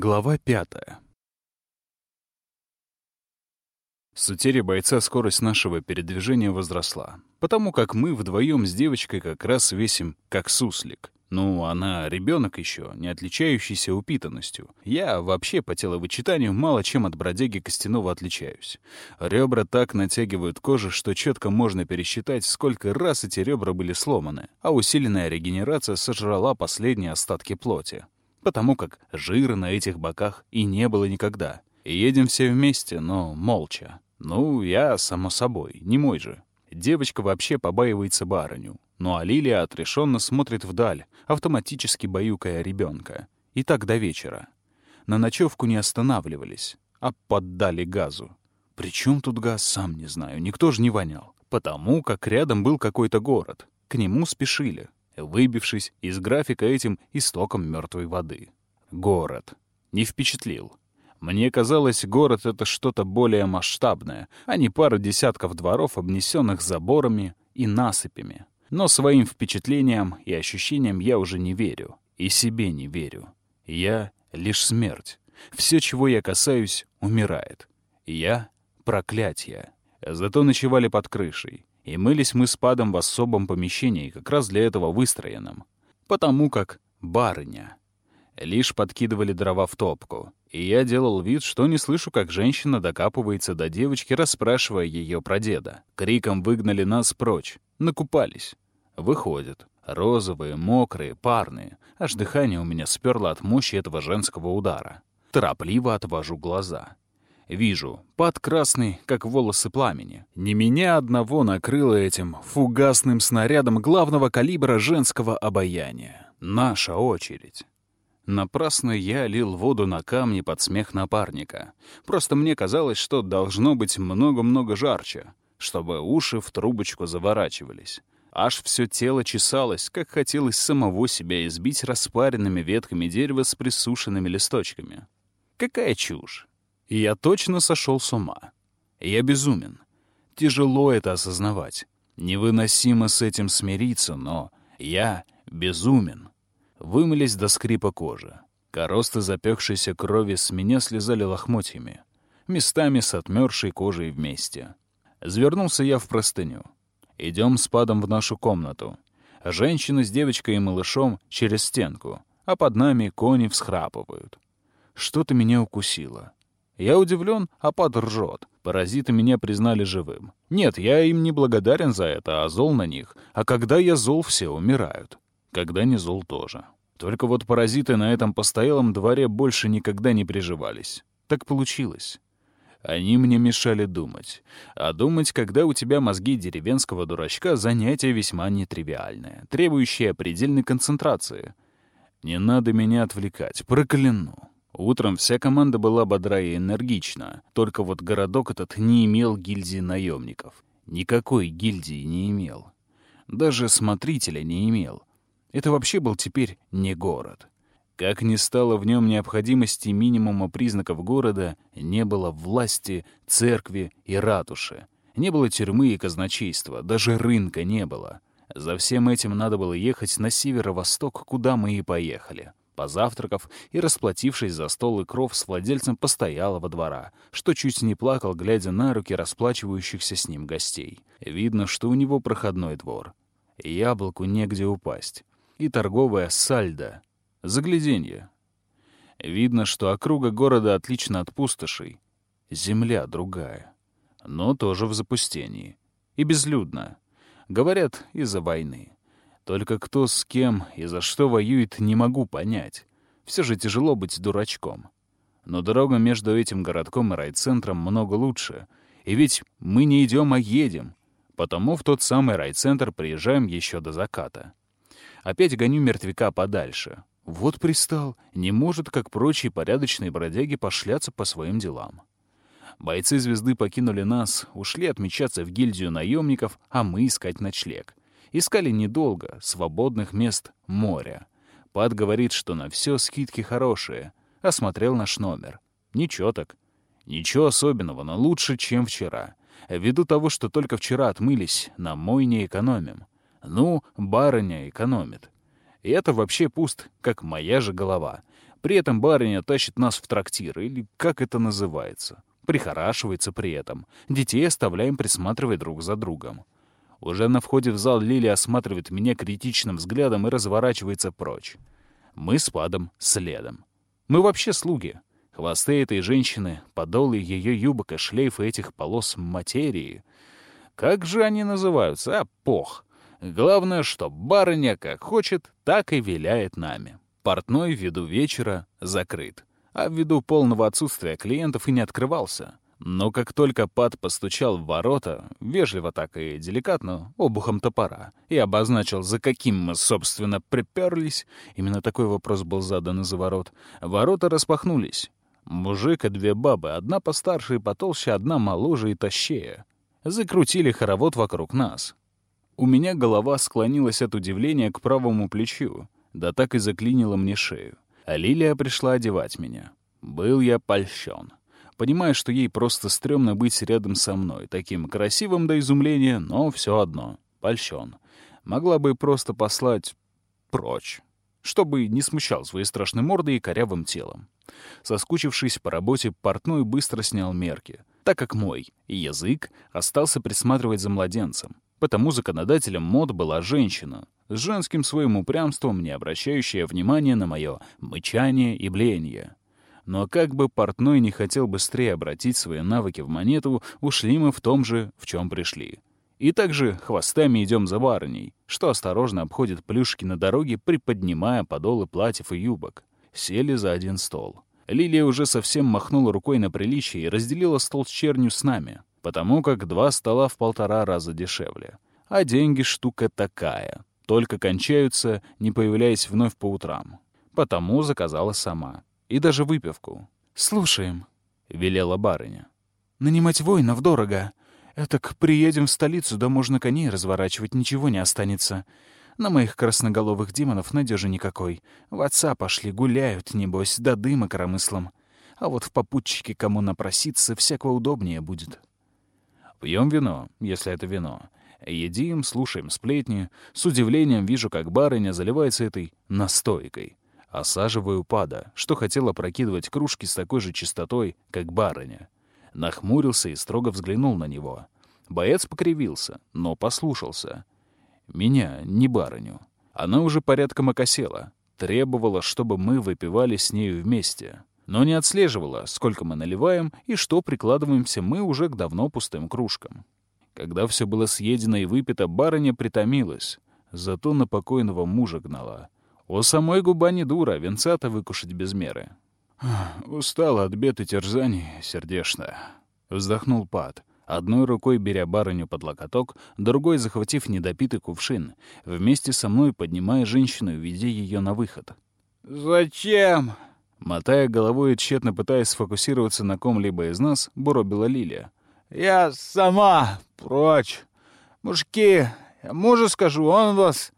Глава пятая. С утери бойца скорость нашего передвижения возросла, потому как мы вдвоем с девочкой как раз весим как суслик. Ну, она ребенок еще, не отличающийся упитанностью. Я вообще по теловычитанию мало чем от бродяги костяного отличаюсь. Ребра так натягивают кожу, что четко можно пересчитать, сколько раз эти ребра были сломаны, а усиленная регенерация сожрала последние остатки плоти. Потому как жира на этих боках и не было никогда. Едем все вместе, но молча. Ну, я, само собой, не мой же. Девочка вообще побаивается барыню. Ну а Лилия отрешенно смотрит вдаль, автоматически баюкая ребенка. И так до вечера. На ночевку не останавливались, а поддали газу. Причем тут газ, сам не знаю, никто же не вонял. Потому как рядом был какой-то город. К нему спешили, выбившись из графика этим истоком мертвой воды. Город. Не впечатлил. Мне казалось, город — это что-то более масштабное, а не пара десятков дворов, обнесенных заборами и насыпями. Но своим впечатлениям и ощущениям я уже не верю. И себе не верю. Я — лишь смерть. Все, чего я касаюсь, умирает. Я — проклятие. Зато ночевали под крышей. И мылись мы с падом в особом помещении, как раз для этого выстроенном. Потому как барыня. Лишь подкидывали дрова в топку. И я делал вид, что не слышу, как женщина докапывается до девочки, расспрашивая ее про деда. Криком выгнали нас прочь. Накупались. Выходят. Розовые, мокрые, парные. Аж дыхание у меня сперло от мощи этого женского удара. Торопливо отвожу глаза. Вижу, под красный, как волосы пламени. Не меня одного накрыло этим фугасным снарядом главного калибра женского обаяния. Наша очередь. Напрасно я лил воду на камни под смех напарника. Просто мне казалось, что должно быть много-много жарче, чтобы уши в трубочку заворачивались. Аж все тело чесалось, как хотелось самого себя избить распаренными ветками дерева с присушенными листочками. Какая чушь! И я точно сошел с ума. Я безумен. Тяжело это осознавать. Невыносимо с этим смириться, но я безумен. Вымылись до скрипа кожи. Коросты запекшейся крови с меня слезали лохмотьями, местами с отмершей кожей вместе. Звернулся я в простыню. Идем с падом в нашу комнату. Женщина с девочкой и малышом через стенку, а под нами кони всхрапывают. Что-то меня укусило. Я удивлен, а пад. Паразиты меня признали живым. Нет, я им не благодарен за это, а зол на них. А когда я зол, все умирают когда не зол тоже. Только вот паразиты на этом постоялом дворе больше никогда не приживались. Так получилось. Они мне мешали думать. А думать, когда у тебя мозги деревенского дурачка, занятие весьма нетривиальное, требующее предельной концентрации. Не надо меня отвлекать, прокляну. Утром вся команда была бодра и энергична, только вот городок этот не имел гильдии наемников. Никакой гильдии не имел. Даже смотрителя не имел. Это вообще был теперь не город. Как ни стало в нем необходимости минимума признаков города, не было власти, церкви и ратуши. Не было тюрьмы и казначейства, даже рынка не было. За всем этим надо было ехать на северо-восток, куда мы и поехали. Позавтракав и расплатившись за стол и кров с владельцем постоялого двора, что чуть не плакал, глядя на руки расплачивающихся с ним гостей. Видно, что у него проходной двор. Яблоку негде упасть и торговая сальдо. Загляденье. Видно, что округа города отлично от пустошей. Земля другая. Но тоже в запустении. И безлюдно. Говорят, из-за войны. Только кто с кем и за что воюет, не могу понять. Все же тяжело быть дурачком. Но дорога между этим городком и райцентром много лучше. И ведь мы не идем, а едем. Потому в тот самый райцентр приезжаем еще до заката. Опять гоню мертвяка подальше. Вот пристал. Не может, как прочие порядочные бродяги, пошляться по своим делам. Бойцы звезды покинули нас, ушли отмечаться в гильдию наемников, а мы искать ночлег. Искали недолго, свободных мест море. Пад говорит, что на все скидки хорошие. Осмотрел наш номер. Ничего так. Ничего особенного, но лучше, чем вчера. Ввиду того, что только вчера отмылись, на мой не экономим. Ну, барыня экономит. И это вообще пуст, как моя же голова. При этом барыня тащит нас в трактир, или как это называется. Прихорашивается при этом. Детей оставляем присматривать друг за другом. Уже на входе в зал Лили осматривает меня критичным взглядом и разворачивается прочь. Мы с Падом следом. Мы вообще слуги. Хвосты этой женщины, подолы ее юбок и шлейфы этих полос материи. Как же они называются? А, пох. Главное, что барыня как хочет, так и виляет нами. Портной ввиду вечера закрыт, а ввиду полного отсутствия клиентов и не открывался. Но как только Пат постучал в ворота, вежливо так и деликатно, обухом топора, и обозначил, за каким мы, собственно, приперлись, именно такой вопрос был задан из-за ворот, ворота распахнулись. Мужик и две бабы, одна постарше и потолще, одна моложе и тощее, закрутили хоровод вокруг нас. У меня голова склонилась от удивления к правому плечу, да так и заклинила мне шею. А Лилия пришла одевать меня. Был я польщен понимая, что ей просто стрёмно быть рядом со мной, таким красивым до изумления, но все одно, польщен. Могла бы просто послать прочь, чтобы не смущал своей страшной мордой и корявым телом. Соскучившись по работе, портной быстро снял мерки, так как мой язык остался присматривать за младенцем. Потому законодателем мод была женщина, с женским своим упрямством, не обращающая внимания на мое мычание и блеяние. Но как бы портной не хотел быстрее обратить свои навыки в монету, ушли мы в том же, в чем пришли. И также хвостами идем за барыней, что осторожно обходит плюшки на дороге, приподнимая подолы платьев и юбок. Сели за один стол. Лилия уже совсем махнула рукой на приличие и разделила стол с чернью с нами, потому как два стола в полтора раза дешевле. А деньги штука такая, только кончаются, не появляясь вновь по утрам. Потому заказала сама и даже выпивку. «Слушаем», — велела барыня. «Нанимать воинов дорого. Этак приедем в столицу, да можно коней разворачивать, ничего не останется. На моих красноголовых демонов надежи никакой. В отца пошли, гуляют, небось, да дыма коромыслом. А вот в попутчике кому напроситься, всякого удобнее будет». Пьем вино, если это вино. Едим, слушаем сплетни. С удивлением вижу, как барыня заливается этой настойкой осаживаю пада, что хотел опрокидывать кружки с такой же чистотой, как барыня. Нахмурился и строго взглянул на него. Боец покривился, но послушался. Меня, не барыню. Она уже порядком окосела. Требовала, чтобы мы выпивали с нею вместе. Но не отслеживала, сколько мы наливаем и что прикладываемся мы уже к давно пустым кружкам. Когда все было съедено и выпито, барыня притомилась. Зато на покойного мужа гнала. У самой губа не дура, венца-то выкушать без меры. «Устала от бед и терзаний, сердечно», — вздохнул Пат, одной рукой беря барыню под локоток, другой захватив недопитый кувшин, вместе со мной поднимая женщину и ведя ее на выход. «Зачем?» Мотая головой и тщетно пытаясь сфокусироваться на ком-либо из нас, буробила Лилия. «Я сама прочь. Мужики, я мужу скажу, он вас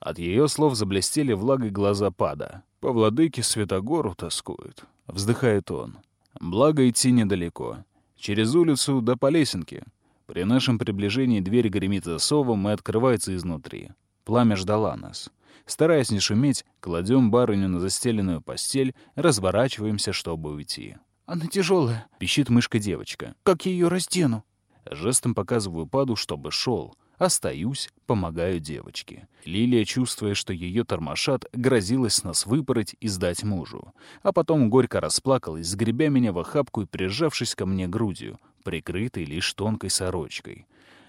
от ее слов заблестели влагой глаза пада. «По владыке Святогору тоскует», — вздыхает он. «Благо идти недалеко. Через улицу до по лесенке. При нашем приближении дверь гремит засовом и открывается изнутри. Пламя ждала нас. Стараясь не шуметь, кладем барыню на застеленную постель, разворачиваемся, чтобы уйти. «Она тяжелая», — пищит мышка-девочка. «Как я ее раздену?» Жестом показываю паду, чтобы шел, Остаюсь, помогаю девочке. Лилия, чувствуя, что ее тормошат, грозилась нас выпороть и сдать мужу. А потом горько расплакалась, сгребя меня в охапку и прижавшись ко мне грудью, прикрытой лишь тонкой сорочкой.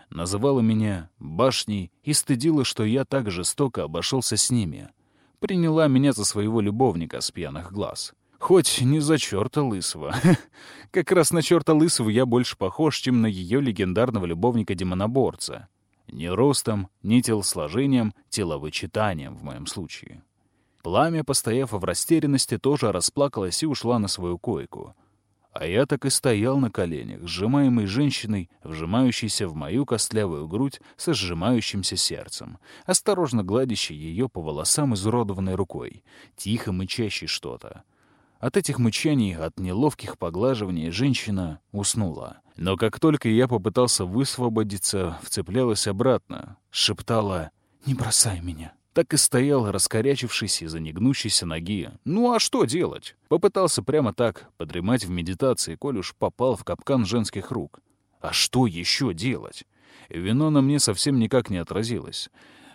Называла меня башней и стыдила, что я так жестоко обошелся с ними. Приняла меня за своего любовника с пьяных глаз. Хоть не за черта лысого. Как раз на черта лысого я больше похож, чем на ее легендарного любовника-демоноборца. Ни ростом, ни телосложением, теловычитанием в моем случае. Пламя, постояв в растерянности, тоже расплакалась и ушла на свою койку. А я так и стоял на коленях, сжимаемой женщиной, вжимающейся в мою костлявую грудь со сжимающимся сердцем, осторожно гладящей ее по волосам изуродованной рукой, тихо мычащей что-то. От этих мычаний, от неловких поглаживаний женщина уснула. Но как только я попытался высвободиться, вцеплялась обратно, шептала «Не бросай меня». Так и стоял, раскорячившись из-за негнущейся ноги. Ну а что делать? Попытался прямо так подремать в медитации, коль уж попал в капкан женских рук. А что еще делать? Вино на мне совсем никак не отразилось.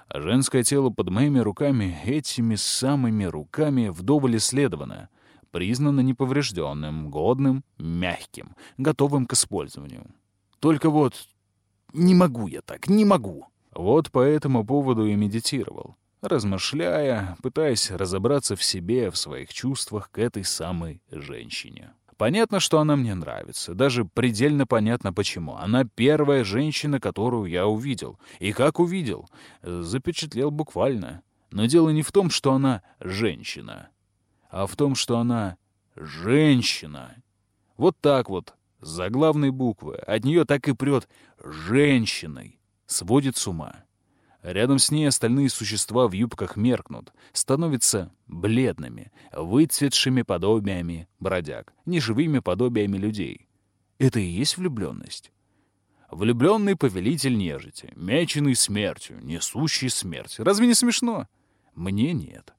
А женское тело под моими руками, этими самыми руками, вдоволь исследовано, признано неповрежденным, годным, мягким, готовым к использованию. Только вот не могу я так, не могу. Вот по этому поводу и медитировал размышляя, пытаясь разобраться в себе, в своих чувствах к этой самой женщине. Понятно, что она мне нравится. Даже предельно понятно, почему. Она первая женщина, которую я увидел. И как увидел? Запечатлел буквально. Но дело не в том, что она женщина, а в том, что она женщина. Вот так вот, за главной буквы. От нее так и прет женщиной. Сводит с ума. Рядом с ней остальные существа в юбках меркнут, становятся бледными, выцветшими подобиями бродяг, неживыми подобиями людей. Это и есть влюбленность. Влюбленный повелитель нежити, меченый смертью, несущий смерть. Разве не смешно? Мне нет.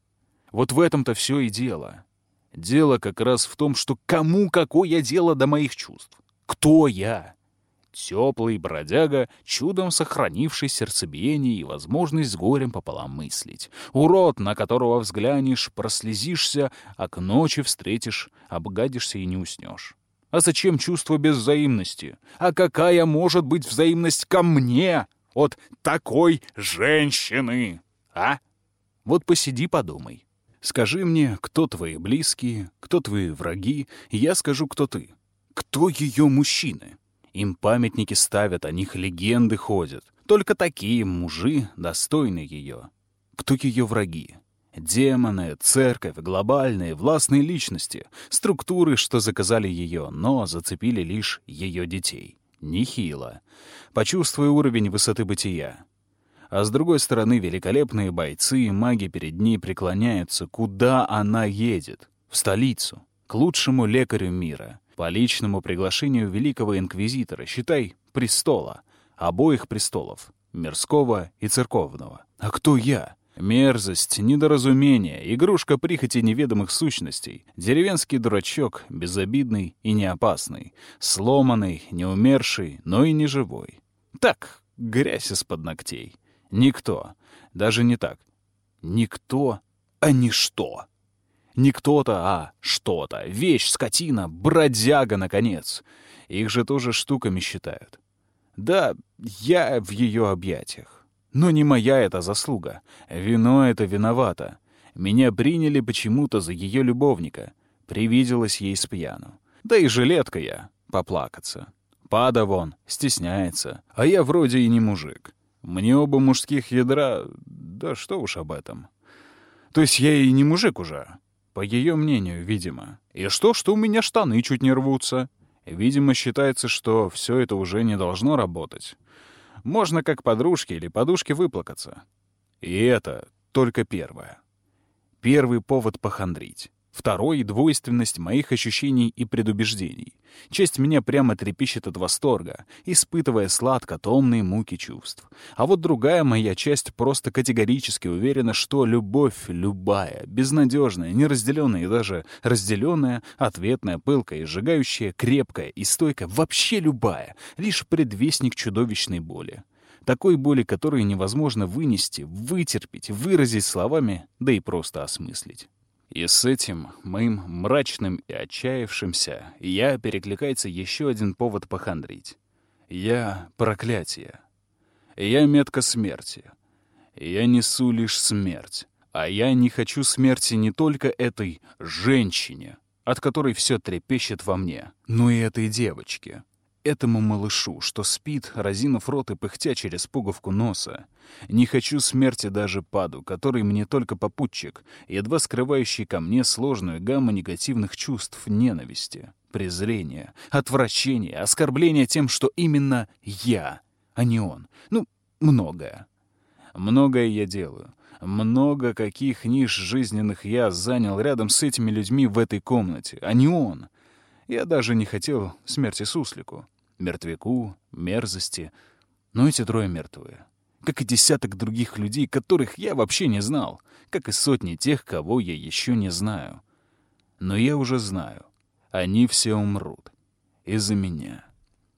Вот в этом-то все и дело. Дело как раз в том, что кому какое дело до моих чувств? Кто я? Теплый бродяга, чудом сохранивший сердцебиение и возможность с горем пополам мыслить. Урод, на которого взглянешь, прослезишься, а к ночи встретишь, обгадишься и не уснешь. А зачем чувство без взаимности? А какая может быть взаимность ко мне от такой женщины? А? Вот посиди, подумай. Скажи мне, кто твои близкие, кто твои враги, я скажу, кто ты. Кто ее мужчины? Им памятники ставят, о них легенды ходят. Только такие мужи достойны ее. Кто ее враги? Демоны, церковь, глобальные, властные личности, структуры, что заказали ее, но зацепили лишь ее детей. Нехило. Почувствуй уровень высоты бытия. А с другой стороны, великолепные бойцы и маги перед ней преклоняются, куда она едет. В столицу, к лучшему лекарю мира по личному приглашению великого инквизитора, считай, престола, обоих престолов, мирского и церковного. А кто я? Мерзость, недоразумение, игрушка прихоти неведомых сущностей, деревенский дурачок, безобидный и неопасный, сломанный, неумерший, но и не живой. Так, грязь из-под ногтей. Никто. Даже не так. Никто, а ничто. Не кто-то, а что-то. Вещь, скотина, бродяга, наконец. Их же тоже штуками считают. Да, я в ее объятиях. Но не моя это заслуга. Вино это виновато. Меня приняли почему-то за ее любовника. Привиделась ей с пьяну. Да и жилетка я. Поплакаться. Пада вон, стесняется. А я вроде и не мужик. Мне оба мужских ядра... Да что уж об этом. То есть я и не мужик уже. По ее мнению, видимо. И что, что у меня штаны чуть не рвутся? Видимо, считается, что все это уже не должно работать. Можно как подружки или подушки выплакаться. И это только первое. Первый повод похандрить. Второй — двойственность моих ощущений и предубеждений. Часть меня прямо трепещет от восторга, испытывая сладко-томные муки чувств. А вот другая моя часть просто категорически уверена, что любовь любая, безнадежная, неразделенная и даже разделенная, ответная, пылкая, сжигающая, крепкая и стойкая, вообще любая, лишь предвестник чудовищной боли. Такой боли, которую невозможно вынести, вытерпеть, выразить словами, да и просто осмыслить. И с этим, моим мрачным и отчаявшимся, я перекликается еще один повод похандрить. Я — проклятие. Я — метка смерти. Я несу лишь смерть. А я не хочу смерти не только этой женщине, от которой все трепещет во мне, но и этой девочке, этому малышу, что спит, разинув рот и пыхтя через пуговку носа. Не хочу смерти даже паду, который мне только попутчик, едва скрывающий ко мне сложную гамму негативных чувств ненависти, презрения, отвращения, оскорбления тем, что именно я, а не он. Ну, многое. Многое я делаю. Много каких ниш жизненных я занял рядом с этими людьми в этой комнате, а не он. Я даже не хотел смерти суслику мертвяку, мерзости. Но эти трое мертвые. как и десяток других людей, которых я вообще не знал, как и сотни тех, кого я еще не знаю. Но я уже знаю, они все умрут. Из-за меня.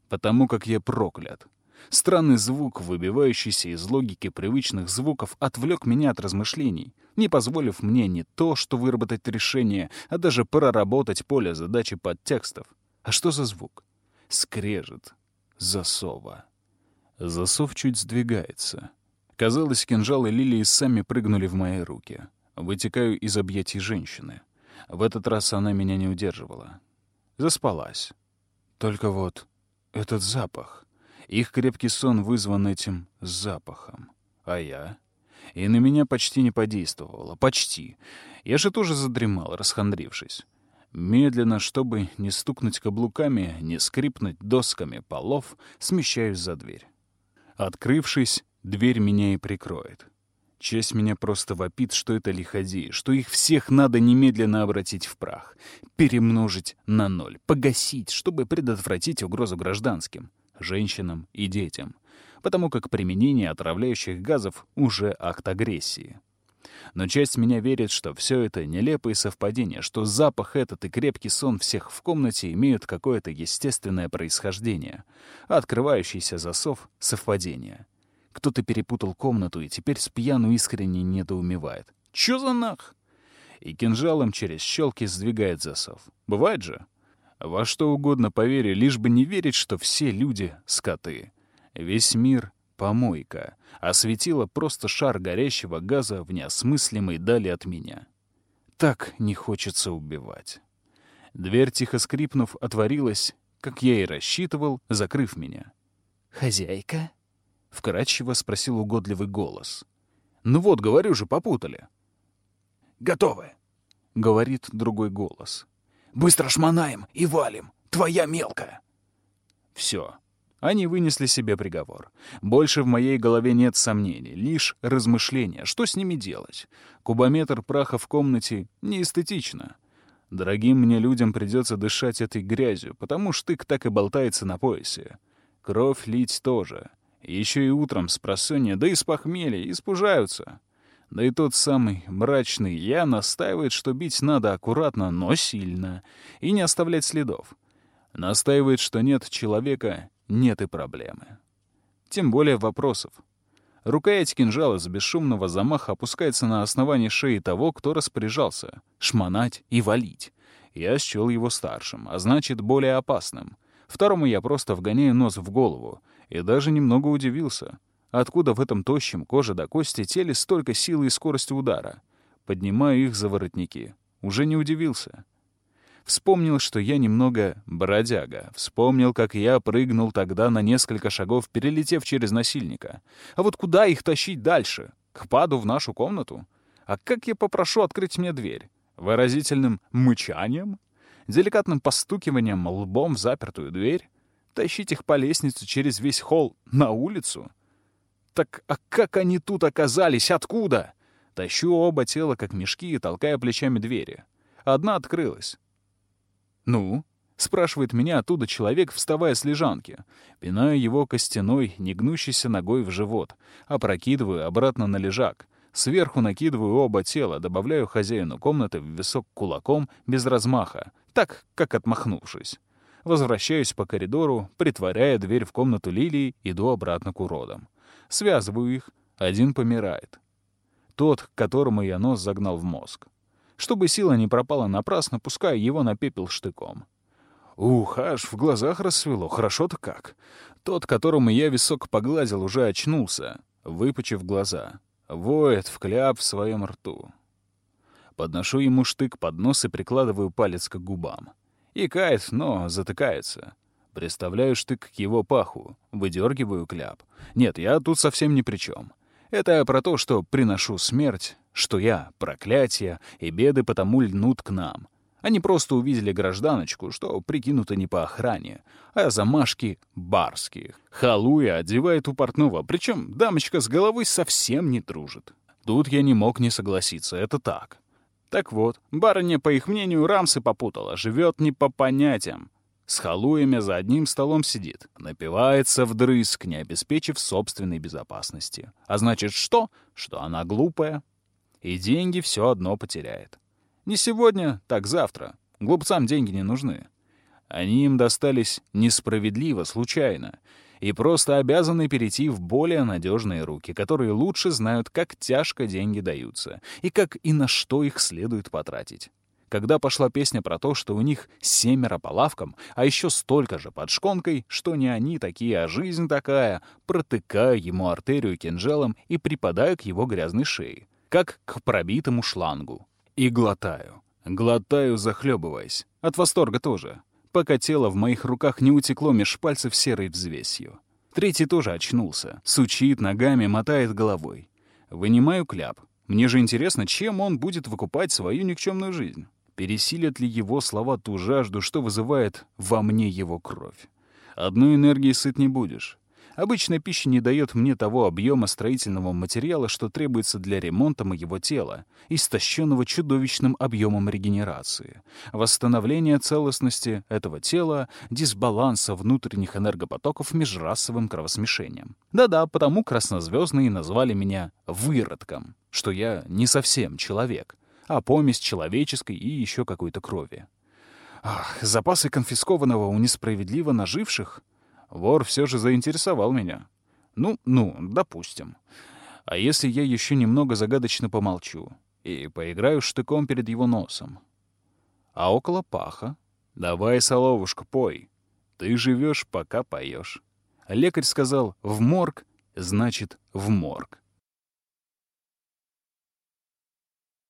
Потому как я проклят. Странный звук, выбивающийся из логики привычных звуков, отвлек меня от размышлений, не позволив мне не то, что выработать решение, а даже проработать поле задачи подтекстов. А что за звук? Скрежет. Засова. Засов чуть сдвигается. Казалось, кинжалы лилии сами прыгнули в мои руки. Вытекаю из объятий женщины. В этот раз она меня не удерживала. Заспалась. Только вот этот запах. Их крепкий сон вызван этим запахом. А я? И на меня почти не подействовало. Почти. Я же тоже задремал, расхандрившись. Медленно, чтобы не стукнуть каблуками, не скрипнуть досками полов, смещаюсь за дверь. Открывшись, дверь меня и прикроет. Часть меня просто вопит, что это лиходеи, что их всех надо немедленно обратить в прах, перемножить на ноль, погасить, чтобы предотвратить угрозу гражданским, женщинам и детям, потому как применение отравляющих газов уже акт агрессии. Но часть меня верит, что все это нелепые совпадения, что запах этот и крепкий сон всех в комнате имеют какое-то естественное происхождение, открывающийся засов — совпадение. Кто-то перепутал комнату и теперь с пьяну искренне недоумевает. «Чё за нах?» И кинжалом через щелки сдвигает засов. Бывает же? Во что угодно поверю, лишь бы не верить, что все люди — скоты. Весь мир помойка, а светило просто шар горящего газа в неосмыслимой дали от меня. Так не хочется убивать. Дверь, тихо скрипнув, отворилась, как я и рассчитывал, закрыв меня. «Хозяйка?» — вкратчиво спросил угодливый голос. «Ну вот, говорю же, попутали». «Готовы», — говорит другой голос. «Быстро шмонаем и валим. Твоя мелкая». Все. Они вынесли себе приговор. Больше в моей голове нет сомнений, лишь размышления, что с ними делать. Кубометр праха в комнате неэстетично. Дорогим мне людям придется дышать этой грязью, потому штык так и болтается на поясе. Кровь лить тоже. Еще и утром с просонья, да и с похмелья, испужаются. Да и тот самый мрачный я настаивает, что бить надо аккуратно, но сильно, и не оставлять следов. Настаивает, что нет человека, нет и проблемы. Тем более вопросов. Рукоять кинжала с бесшумного замаха опускается на основании шеи того, кто распоряжался — шмонать и валить. Я счел его старшим, а значит, более опасным. Второму я просто вгоняю нос в голову, и даже немного удивился. Откуда в этом тощем коже до кости теле столько силы и скорости удара? Поднимаю их за воротники. Уже не удивился. Вспомнил, что я немного бродяга. Вспомнил, как я прыгнул тогда на несколько шагов, перелетев через насильника. А вот куда их тащить дальше? К паду в нашу комнату? А как я попрошу открыть мне дверь? Выразительным мычанием? Деликатным постукиванием лбом в запертую дверь? Тащить их по лестнице через весь холл на улицу? Так а как они тут оказались? Откуда? Тащу оба тела, как мешки, толкая плечами двери. Одна открылась. «Ну?» — спрашивает меня оттуда человек, вставая с лежанки. Пинаю его костяной, негнущейся ногой в живот, опрокидываю обратно на лежак. Сверху накидываю оба тела, добавляю хозяину комнаты в висок кулаком без размаха, так, как отмахнувшись. Возвращаюсь по коридору, притворяя дверь в комнату Лилии, иду обратно к уродам. Связываю их, один помирает. Тот, которому я нос загнал в мозг. Чтобы сила не пропала напрасно, пускаю его на пепел штыком. Ух, аж в глазах рассвело, хорошо-то как. Тот, которому я висок погладил, уже очнулся, выпучив глаза. Воет в кляп в своем рту. Подношу ему штык под нос и прикладываю палец к губам. Икает, но затыкается. Приставляю штык к его паху, выдергиваю кляп. Нет, я тут совсем ни при чем. Это про то, что приношу смерть, что я — проклятие, и беды потому льнут к нам. Они просто увидели гражданочку, что прикинуто не по охране, а замашки барские. Халуя одевает у портного, причем дамочка с головой совсем не дружит. Тут я не мог не согласиться, это так. Так вот, барыня, по их мнению, рамсы попутала, живет не по понятиям. С халуями за одним столом сидит, напивается вдрызг, не обеспечив собственной безопасности. А значит что? Что она глупая. И деньги все одно потеряет. Не сегодня, так завтра. Глупцам деньги не нужны. Они им достались несправедливо, случайно, и просто обязаны перейти в более надежные руки, которые лучше знают, как тяжко деньги даются, и как и на что их следует потратить. Когда пошла песня про то, что у них семеро по лавкам, а еще столько же под шконкой, что не они такие, а жизнь такая, протыкаю ему артерию кинжалом и припадаю к его грязной шее, как к пробитому шлангу. И глотаю. Глотаю, захлебываясь. От восторга тоже. Пока тело в моих руках не утекло меж пальцев серой взвесью. Третий тоже очнулся. Сучит ногами, мотает головой. Вынимаю кляп. Мне же интересно, чем он будет выкупать свою никчемную жизнь. Пересилят ли его слова ту жажду, что вызывает во мне его кровь? Одной энергии сыт не будешь. Обычная пища не дает мне того объема строительного материала, что требуется для ремонта моего тела, истощенного чудовищным объемом регенерации, восстановления целостности этого тела, дисбаланса внутренних энергопотоков межрасовым кровосмешением. Да-да, потому краснозвездные назвали меня «выродком», что я не совсем человек, а помесь человеческой и еще какой-то крови. Ах, запасы конфискованного у несправедливо наживших? Вор все же заинтересовал меня. Ну, ну, допустим. А если я еще немного загадочно помолчу и поиграю штыком перед его носом? А около паха? Давай, соловушка, пой. Ты живешь, пока поешь. Лекарь сказал «в морг», значит «в морг».